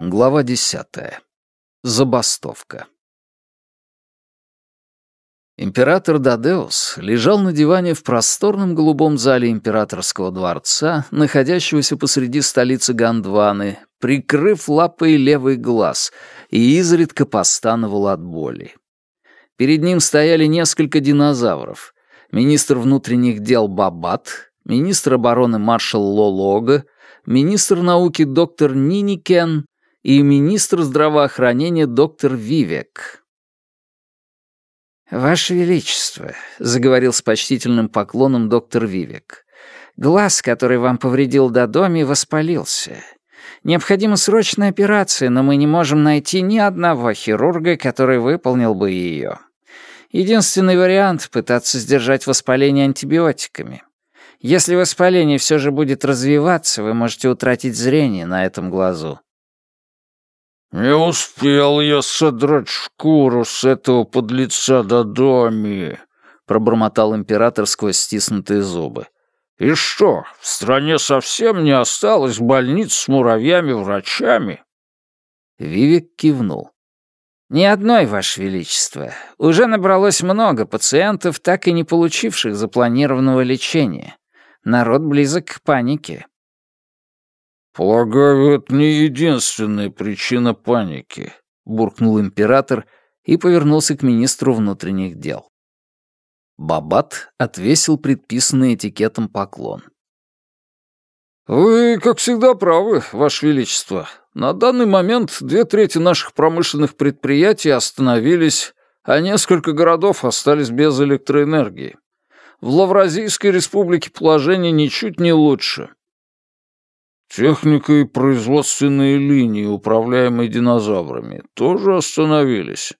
Глава десятая. Забастовка. Император Дадеус лежал на диване в просторном голубом зале императорского дворца, находящегося посреди столицы Гондваны, прикрыв лапой левый глаз, и изредка постановал от боли. Перед ним стояли несколько динозавров. Министр внутренних дел Бабат, министр обороны маршал Лолога, министр науки доктор Ниникен и министр здравоохранения доктор Вивек. «Ваше Величество», — заговорил с почтительным поклоном доктор Вивек, «глаз, который вам повредил до доми, воспалился. Необходима срочная операция, но мы не можем найти ни одного хирурга, который выполнил бы ее. Единственный вариант — пытаться сдержать воспаление антибиотиками. Если воспаление все же будет развиваться, вы можете утратить зрение на этом глазу. «Не успел я содрать шкуру с этого подлеца до доми», — пробормотал император сквозь стиснутые зубы. «И что, в стране совсем не осталось больниц с муравьями-врачами?» Вивик кивнул. «Ни одной, Ваше Величество. Уже набралось много пациентов, так и не получивших запланированного лечения. Народ близок к панике. «Полагаю, это не единственная причина паники», — буркнул император и повернулся к министру внутренних дел. Бабат отвесил предписанный этикетом поклон. «Вы, как всегда, правы, Ваше Величество. На данный момент две трети наших промышленных предприятий остановились, а несколько городов остались без электроэнергии. В Лавразийской республике положение ничуть не лучше. Техника и производственные линии, управляемые динозаврами, тоже остановились.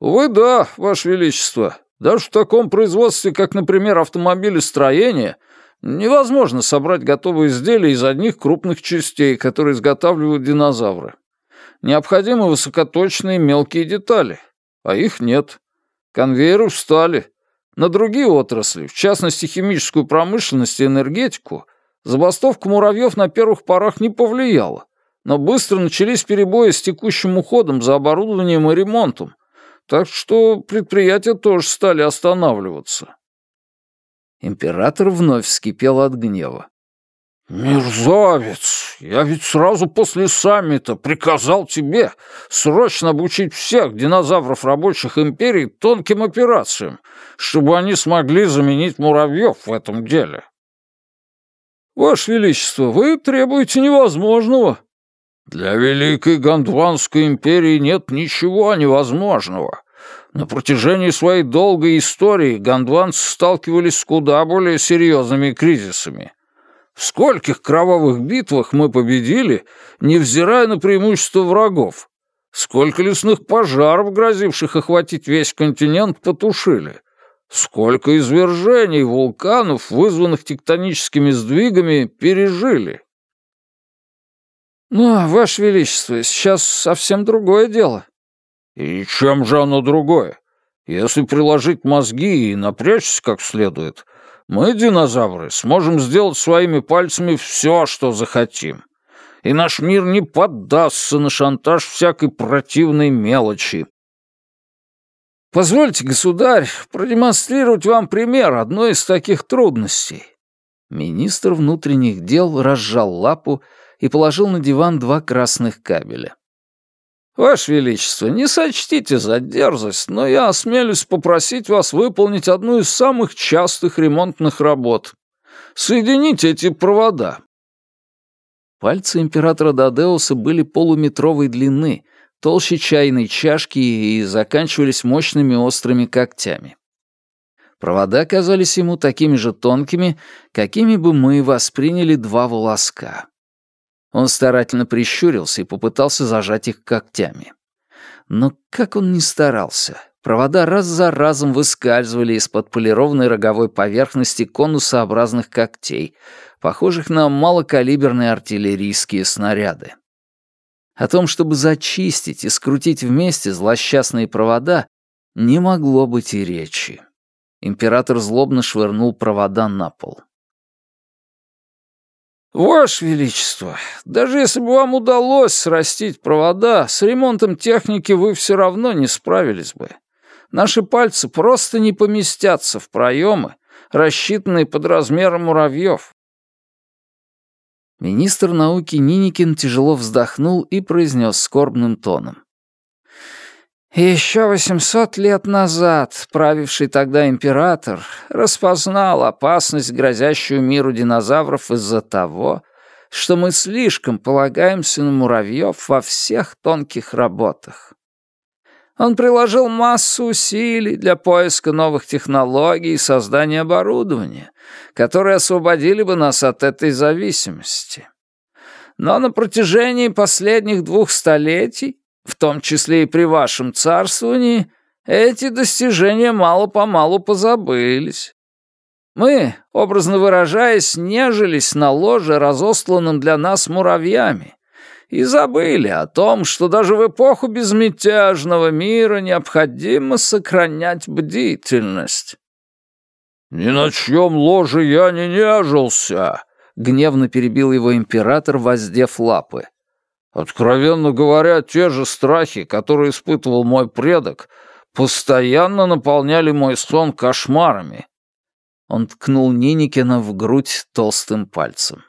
Вы да, Ваше Величество. Даже в таком производстве, как, например, автомобилестроение, невозможно собрать готовые изделия из одних крупных частей, которые изготавливают динозавры. Необходимы высокоточные мелкие детали, а их нет. Конвейеры встали. На другие отрасли, в частности химическую промышленность и энергетику, Забастовка муравьев на первых порах не повлияла, но быстро начались перебои с текущим уходом за оборудованием и ремонтом, так что предприятия тоже стали останавливаться. Император вновь вскипел от гнева. «Мерзавец! Я ведь сразу после саммита приказал тебе срочно обучить всех динозавров рабочих империй тонким операциям, чтобы они смогли заменить муравьев в этом деле. «Ваше Величество, вы требуете невозможного». «Для Великой Гондванской империи нет ничего невозможного. На протяжении своей долгой истории гондванцы сталкивались с куда более серьезными кризисами. В скольких кровавых битвах мы победили, невзирая на преимущество врагов? Сколько лесных пожаров, грозивших охватить весь континент, потушили? Сколько извержений вулканов, вызванных тектоническими сдвигами, пережили? Ну, Ваше Величество, сейчас совсем другое дело. И чем же оно другое? Если приложить мозги и напрячься как следует, мы, динозавры, сможем сделать своими пальцами все, что захотим. И наш мир не поддастся на шантаж всякой противной мелочи. Позвольте, государь, продемонстрировать вам пример одной из таких трудностей». Министр внутренних дел разжал лапу и положил на диван два красных кабеля. «Ваше Величество, не сочтите за дерзость, но я осмелюсь попросить вас выполнить одну из самых частых ремонтных работ. Соедините эти провода». Пальцы императора Дадеуса были полуметровой длины — толще чайной чашки и заканчивались мощными острыми когтями. Провода казались ему такими же тонкими, какими бы мы восприняли два волоска. Он старательно прищурился и попытался зажать их когтями. Но как он ни старался, провода раз за разом выскальзывали из-под полированной роговой поверхности конусообразных когтей, похожих на малокалиберные артиллерийские снаряды. О том, чтобы зачистить и скрутить вместе злосчастные провода, не могло быть и речи. Император злобно швырнул провода на пол. «Ваше Величество, даже если бы вам удалось срастить провода, с ремонтом техники вы все равно не справились бы. Наши пальцы просто не поместятся в проемы, рассчитанные под размером муравьев». Министр науки Ниникин тяжело вздохнул и произнес скорбным тоном. Еще восемьсот лет назад правивший тогда император распознал опасность, грозящую миру динозавров из-за того, что мы слишком полагаемся на муравьев во всех тонких работах. Он приложил массу усилий для поиска новых технологий и создания оборудования, которые освободили бы нас от этой зависимости. Но на протяжении последних двух столетий в том числе и при вашем царствовании, эти достижения мало-помалу позабылись. Мы, образно выражаясь, нежились на ложе, разосланном для нас муравьями, и забыли о том, что даже в эпоху безмятежного мира необходимо сохранять бдительность. «Ни на чьем ложе я не нежился!» — гневно перебил его император, воздев лапы. Откровенно говоря, те же страхи, которые испытывал мой предок, постоянно наполняли мой сон кошмарами. Он ткнул Ниникина в грудь толстым пальцем.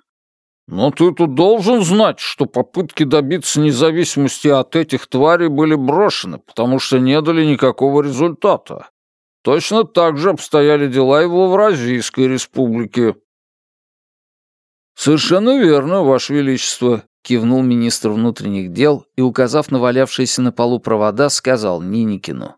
«Но ты тут должен знать, что попытки добиться независимости от этих тварей были брошены, потому что не дали никакого результата. Точно так же обстояли дела и в Лавразийской республике». «Совершенно верно, Ваше Величество кивнул министр внутренних дел и, указав на валявшиеся на полу провода, сказал Ниникину.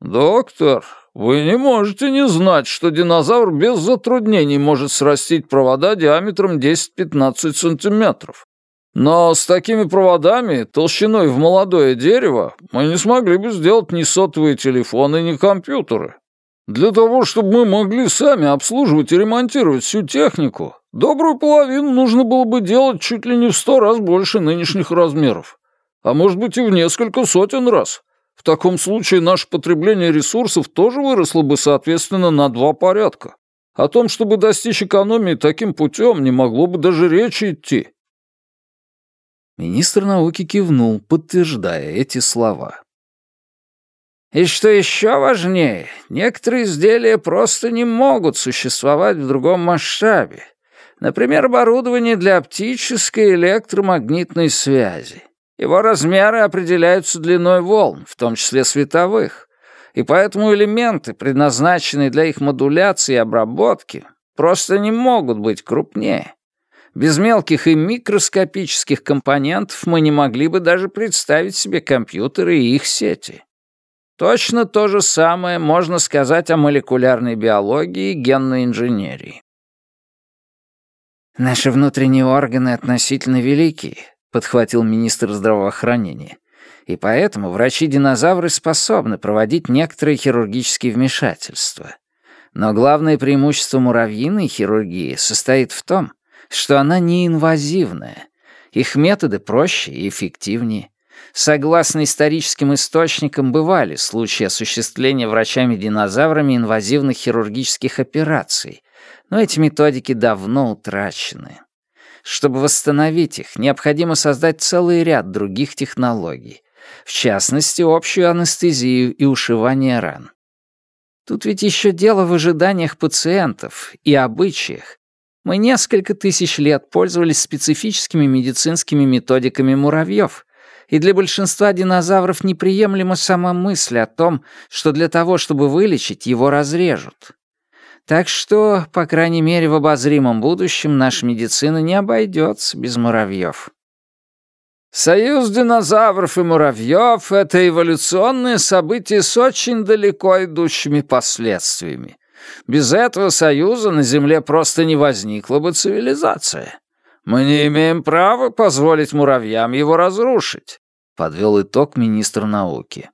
«Доктор, вы не можете не знать, что динозавр без затруднений может срастить провода диаметром 10-15 сантиметров. Но с такими проводами, толщиной в молодое дерево, мы не смогли бы сделать ни сотовые телефоны, ни компьютеры. Для того, чтобы мы могли сами обслуживать и ремонтировать всю технику, Добрую половину нужно было бы делать чуть ли не в сто раз больше нынешних размеров. А может быть и в несколько сотен раз. В таком случае наше потребление ресурсов тоже выросло бы, соответственно, на два порядка. О том, чтобы достичь экономии таким путем, не могло бы даже речи идти. Министр науки кивнул, подтверждая эти слова. И что еще важнее, некоторые изделия просто не могут существовать в другом масштабе, Например, оборудование для оптической электромагнитной связи. Его размеры определяются длиной волн, в том числе световых, и поэтому элементы, предназначенные для их модуляции и обработки, просто не могут быть крупнее. Без мелких и микроскопических компонентов мы не могли бы даже представить себе компьютеры и их сети. Точно то же самое можно сказать о молекулярной биологии и генной инженерии. «Наши внутренние органы относительно велики», — подхватил министр здравоохранения. «И поэтому врачи-динозавры способны проводить некоторые хирургические вмешательства. Но главное преимущество муравьиной хирургии состоит в том, что она неинвазивная. Их методы проще и эффективнее. Согласно историческим источникам, бывали случаи осуществления врачами-динозаврами инвазивных хирургических операций, но эти методики давно утрачены. Чтобы восстановить их, необходимо создать целый ряд других технологий, в частности, общую анестезию и ушивание ран. Тут ведь еще дело в ожиданиях пациентов и обычаях. Мы несколько тысяч лет пользовались специфическими медицинскими методиками муравьев, и для большинства динозавров неприемлема сама мысль о том, что для того, чтобы вылечить, его разрежут. Так что, по крайней мере, в обозримом будущем наша медицина не обойдется без муравьев. Союз динозавров и муравьев — это эволюционное событие с очень далеко идущими последствиями. Без этого союза на Земле просто не возникла бы цивилизация. Мы не имеем права позволить муравьям его разрушить», — подвел итог министр науки.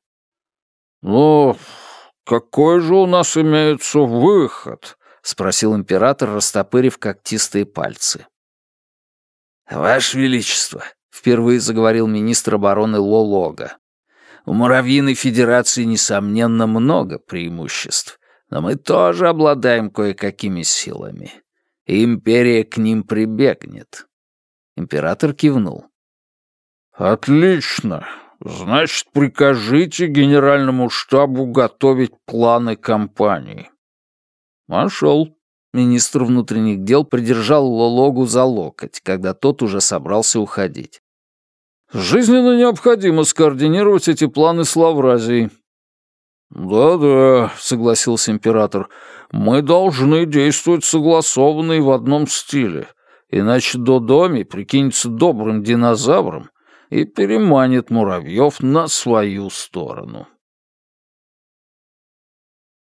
«Ну, «Какой же у нас имеется выход?» — спросил император, растопырив когтистые пальцы. «Ваше Величество», — впервые заговорил министр обороны Лолога, «у Муравьиной Федерации, несомненно, много преимуществ, но мы тоже обладаем кое-какими силами. Империя к ним прибегнет. Император кивнул. «Отлично. Значит, прикажите генеральному штабу готовить планы кампании». «Пошел». Министр внутренних дел придержал Лологу за локоть, когда тот уже собрался уходить. «Жизненно необходимо скоординировать эти планы с Лавразией». «Да-да», — согласился император, — «мы должны действовать согласованно и в одном стиле, иначе Додоми прикинется добрым динозавром и переманит муравьев на свою сторону».